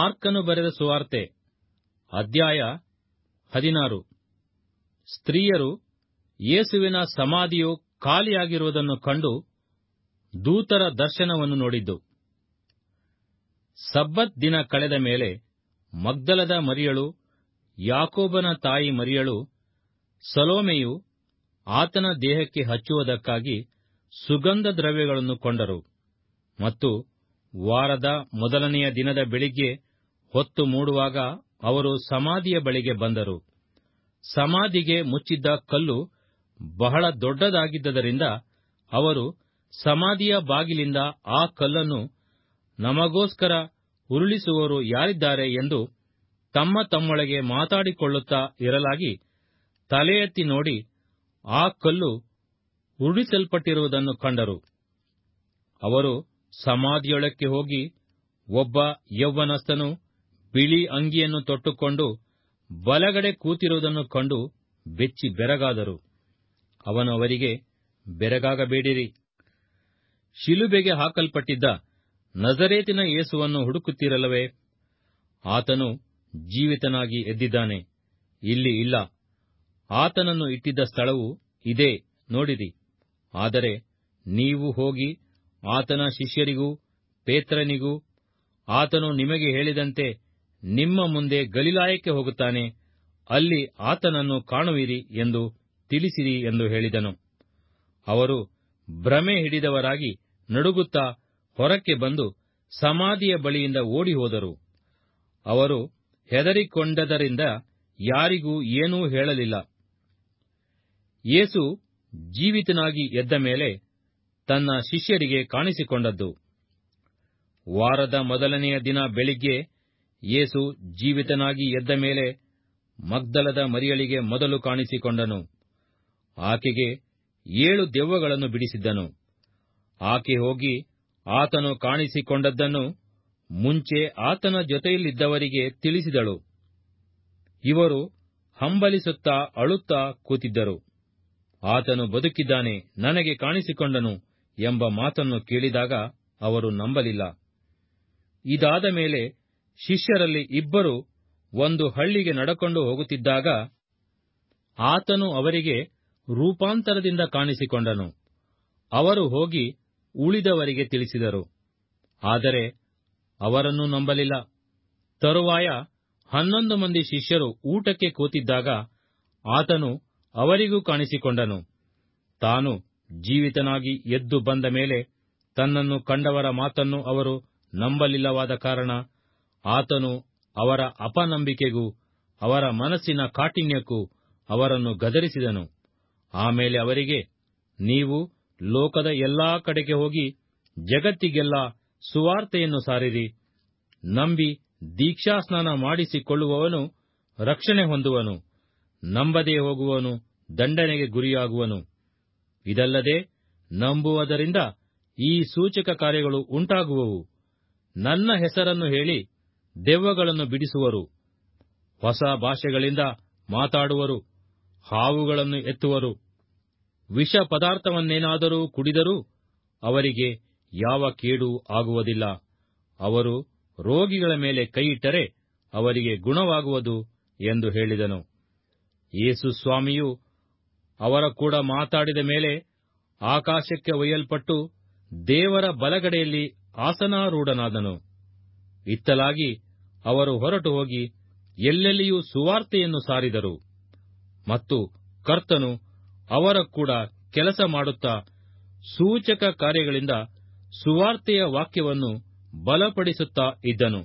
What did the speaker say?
ಮಾರ್ಕನು ಬರೆದ ಸುವಾರ್ತೆ. ಅಧ್ಯಾಯ ಹದಿನಾರು. ಸ್ತ್ರೀಯರು ಯೇಸುವಿನ ಸಮಾಧಿಯು ಖಾಲಿಯಾಗಿರುವುದನ್ನು ಕಂಡು ದೂತರ ದರ್ಶನವನ್ನು ನೋಡಿದ್ದು. ಸಬ್ಬತ್ ದಿನ ಕಳೆದ ಮೇಲೆ ಮಗ್ದಲದ ಮರಿಯಳು, ಯಾಕೋಬನ ತಾಯಿ ಮರಿಯಳು, ಸಲೋಮೆಯು ಆತನ ದೇಹಕ್ಕೆ ಹಚ್ಚುವುದಕ್ಕಾಗಿ ಸುಗಂಧ ದ್ರವ್ಯಗಳನ್ನು ಕೊಂಡರು ಮತ್ತು ವಾರದ ಮೊದಲನೆಯ ದಿನದ ಬೆಳಿಗ್ಗೆ ಹೊತ್ತು ಮೂಡುವಾಗ ಅವರು ಸಮಾಧಿಯ ಬಳಿಗೆ ಬಂದರು. ಸಮಾಧಿಗೆ ಮುಚ್ಚಿದ್ದ ಕಲ್ಲು ಬಹಳ ದೊಡ್ಡದಾಗಿದ್ದರಿಂದ ಅವರು ಸಮಾಧಿಯ ಬಾಗಿಲಿಂದ ಆ ಕಲ್ಲನ್ನು ನಮಗೋಸ್ಕರ ಉರುಳಿಸುವವರು ಯಾರಿದ್ದಾರೆ ಎಂದು ತಮ್ಮ ತಮ್ಮೊಳಗೆ ಮಾತಾಡಿಕೊಳ್ಳುತ್ತಾ ಇರಲಾಗಿ ತಲೆ ಎತ್ತಿ ನೋಡಿ ಆ ಕಲ್ಲು ಉರುಳಿಸಲ್ಪಟ್ಟಿರುವುದನ್ನು ಕಂಡರು. ಅವರು ಸಮಾಧಿಯೊಳಕ್ಕೆ ಹೋಗಿ ಒಬ್ಬ ಯೌವನಸ್ಥನು ಬಿಳಿ ಅಂಗಿಯನ್ನು ತೊಟ್ಟುಕೊಂಡು ಬಲಗಡೆ ಕೂತಿರುವುದನ್ನು ಕಂಡು ಬೆಚ್ಚಿ ಬೆರಗಾದರು. ಅವನು ಅವರಿಗೆ, ಬೆರಗಾಗಬೇಡಿರಿ. ಶಿಲುಬೆಗೆ ಹಾಕಲ್ಪಟ್ಟಿದ್ದ ನಜರೇತಿನ ಏಸುವನ್ನು ಹುಡುಕುತ್ತಿರಲವೇ ಆತನು ಜೀವಿತನಾಗಿ ಎದ್ದಿದ್ದಾನೆ. ಇಲ್ಲಿ ಇಲ್ಲ. ಆತನನ್ನು ಇಟ್ಟಿದ್ದ ಸ್ಥಳವು ಇದೇ. ನೋಡಿರಿ. ಆದರೆ ನೀವು ಹೋಗಿ ಆತನ ಶಿಷ್ಯರಿಗೂ, ಪೇತ್ರನಿಗೂ, ಆತನು ನಿಮಗೆ ಹೇಳಿದಂತೆ ನಿಮ್ಮ ಮುಂದೆ ಗಲಿಲಾಯಕ್ಕೆ ಹೋಗುತ್ತಾನೆ, ಅಲ್ಲಿ ಆತನನ್ನು ಕಾಣುವಿರಿ ಎಂದು ತಿಳಿಸಿರಿ ಎಂದು ಹೇಳಿದನು. ಅವರು ಭ್ರಮೆ ಹಿಡಿದವರಾಗಿ ನಡುಗುತ್ತಾ ಹೊರಕ್ಕೆ ಬಂದು ಸಮಾಧಿಯ ಬಳಿಯಿಂದ ಓಡಿ ಹೋದರು ಅವರು ಹೆದರಿಕೊಂಡದರಿಂದ ಯಾರಿಗೂ ಏನೂ ಹೇಳಲಿಲ್ಲ. ಯೇಸು ಜೀವಿತನಾಗಿ ಎದ್ದ ಮೇಲೆ ತನ್ನ ಶಿಷ್ಯರಿಗೆ ಕಾಣಿಸಿಕೊಂಡದ್ದು. ವಾರದ ಮೊದಲನೆಯ ದಿನ ಬೆಳಿಗ್ಗೆ ಯೇಸು ಜೀವಿತನಾಗಿ ಎದ್ದ ಮೇಲೆ ಮಗ್ದಲದ ಮರಿಯಳಿಗೆ ಮೊದಲು ಕಾಣಿಸಿಕೊಂಡನು. ಆಕೆಗೆ ಏಳು ದೆವ್ವಗಳನ್ನು ಬಿಡಿಸಿದ್ದನು. ಆಕೆ ಹೋಗಿ ಆತನು ಕಾಣಿಸಿಕೊಂಡದ್ದನ್ನು ಮುಂಚೆ ಆತನ ಜೊತೆಯಲ್ಲಿದ್ದವರಿಗೆ ತಿಳಿಸಿದಳು. ಇವರು ಹಂಬಲಿಸುತ್ತಾ ಅಳುತ್ತಾ ಕೂತಿದ್ದರು. ಆತನು ಬದುಕಿದ್ದಾನೆ, ನನಗೆ ಕಾಣಿಸಿಕೊಂಡನು ಎಂಬ ಮಾತನ್ನು ಕೇಳಿದಾಗ ಅವರು ನಂಬಲಿಲ್ಲ. ಇದಾದ ಮೇಲೆ ಶಿಷ್ಯರಲ್ಲಿ ಇಬ್ಬರು ಒಂದು ಹಳ್ಳಿಗೆ ನಡಕೊಂಡು ಹೋಗುತ್ತಿದ್ದಾಗ ಆತನು ಅವರಿಗೆ ರೂಪಾಂತರದಿಂದ ಕಾಣಿಸಿಕೊಂಡನು. ಅವರು ಹೋಗಿ ಉಳಿದವರಿಗೆ ತಿಳಿಸಿದರು. ಆದರೆ ಅವರನ್ನೂ ನಂಬಲಿಲ್ಲ. ತರುವಾಯ ಹನ್ನೊಂದು ಮಂದಿ ಶಿಷ್ಯರು ಊಟಕ್ಕೆ ಕೂತಿದ್ದಾಗ ಆತನು ಅವರಿಗೂ ಕಾಣಿಸಿಕೊಂಡನು. ತಾನು ಜೀವಿತನಾಗಿ ಎದ್ದು ಬಂದ ಮೇಲೆ ತನ್ನನ್ನು ಕಂಡವರ ಮಾತನ್ನು ಅವರು ನಂಬಲಿಲ್ಲವಾದ ಕಾರಣ ಆತನು ಅವರ ಅಪನಂಬಿಕೆಗೂ, ಅವರ ಮನಸ್ಸಿನ ಕಾಠಿಣ್ಯಕ್ಕೂ ಅವರನ್ನು ಗದರಿಸಿದನು. ಆಮೇಲೆ ಅವರಿಗೆ, ನೀವು ಲೋಕದ ಎಲ್ಲಾ ಕಡೆಗೆ ಹೋಗಿ ಜಗತ್ತಿಗೆಲ್ಲ ಸುವಾರ್ತೆಯನ್ನು ಸಾರಿರಿ. ನಂಬಿ ದೀಕ್ಷಾಸ್ನಾನ ಮಾಡಿಸಿಕೊಳ್ಳುವವನು ರಕ್ಷಣೆ ಹೊಂದುವನು. ನಂಬದೇ ಹೋಗುವವನು ದಂಡನೆಗೆ ಗುರಿಯಾಗುವನು. ಇದಲ್ಲದೆ ನಂಬುವುದರಿಂದ ಈ ಸೂಚಕ ಕಾರ್ಯಗಳು ಉಂಟಾಗುವವು. ನನ್ನ ಹೆಸರನ್ನು ಹೇಳಿ ದೆವ್ವಗಳನ್ನು ಬಿಡಿಸುವರು. ಹೊಸ ಭಾಷೆಗಳಿಂದ ಮಾತಾಡುವರು. ಹಾವುಗಳನ್ನು ಎತ್ತುವರು. ವಿಷ ಪದಾರ್ಥವನ್ನೇನಾದರೂ ಕುಡಿದರೂ ಅವರಿಗೆ ಯಾವ ಕೇಡು ಆಗುವುದಿಲ್ಲ. ಅವರು ರೋಗಿಗಳ ಮೇಲೆ ಕೈಯಿಟ್ಟರೆ ಅವರಿಗೆ ಗುಣವಾಗುವುದು ಎಂದು ಹೇಳಿದನು. ಯೇಸು ಸ್ವಾಮಿಯು ಅವರ ಕೂಡ ಮಾತಾಡಿದ ಮೇಲೆ ಆಕಾಶಕ್ಕೆ ಒಯ್ಯಲ್ಪಟ್ಟು ದೇವರ ಬಲಗಡೆಯಲ್ಲಿ ಆಸನಾರೂಢನಾದನು. ಇತ್ತಲಾಗಿ ಅವರು ಹೊರಟು ಹೋಗಿ ಎಲ್ಲೆಲ್ಲಿಯೂ ಸುವಾರ್ತೆಯನ್ನು ಸಾರಿದರು. ಮತ್ತು ಕರ್ತನು ಅವರ ಕೂಡ ಕೆಲಸ ಮಾಡುತ್ತಾ ಸೂಚಕ ಕಾರ್ಯಗಳಿಂದ ಸುವಾರ್ತೆಯ ವಾಕ್ಯವನ್ನು ಬಲಪಡಿಸುತ್ತಾ ಇದ್ದನು.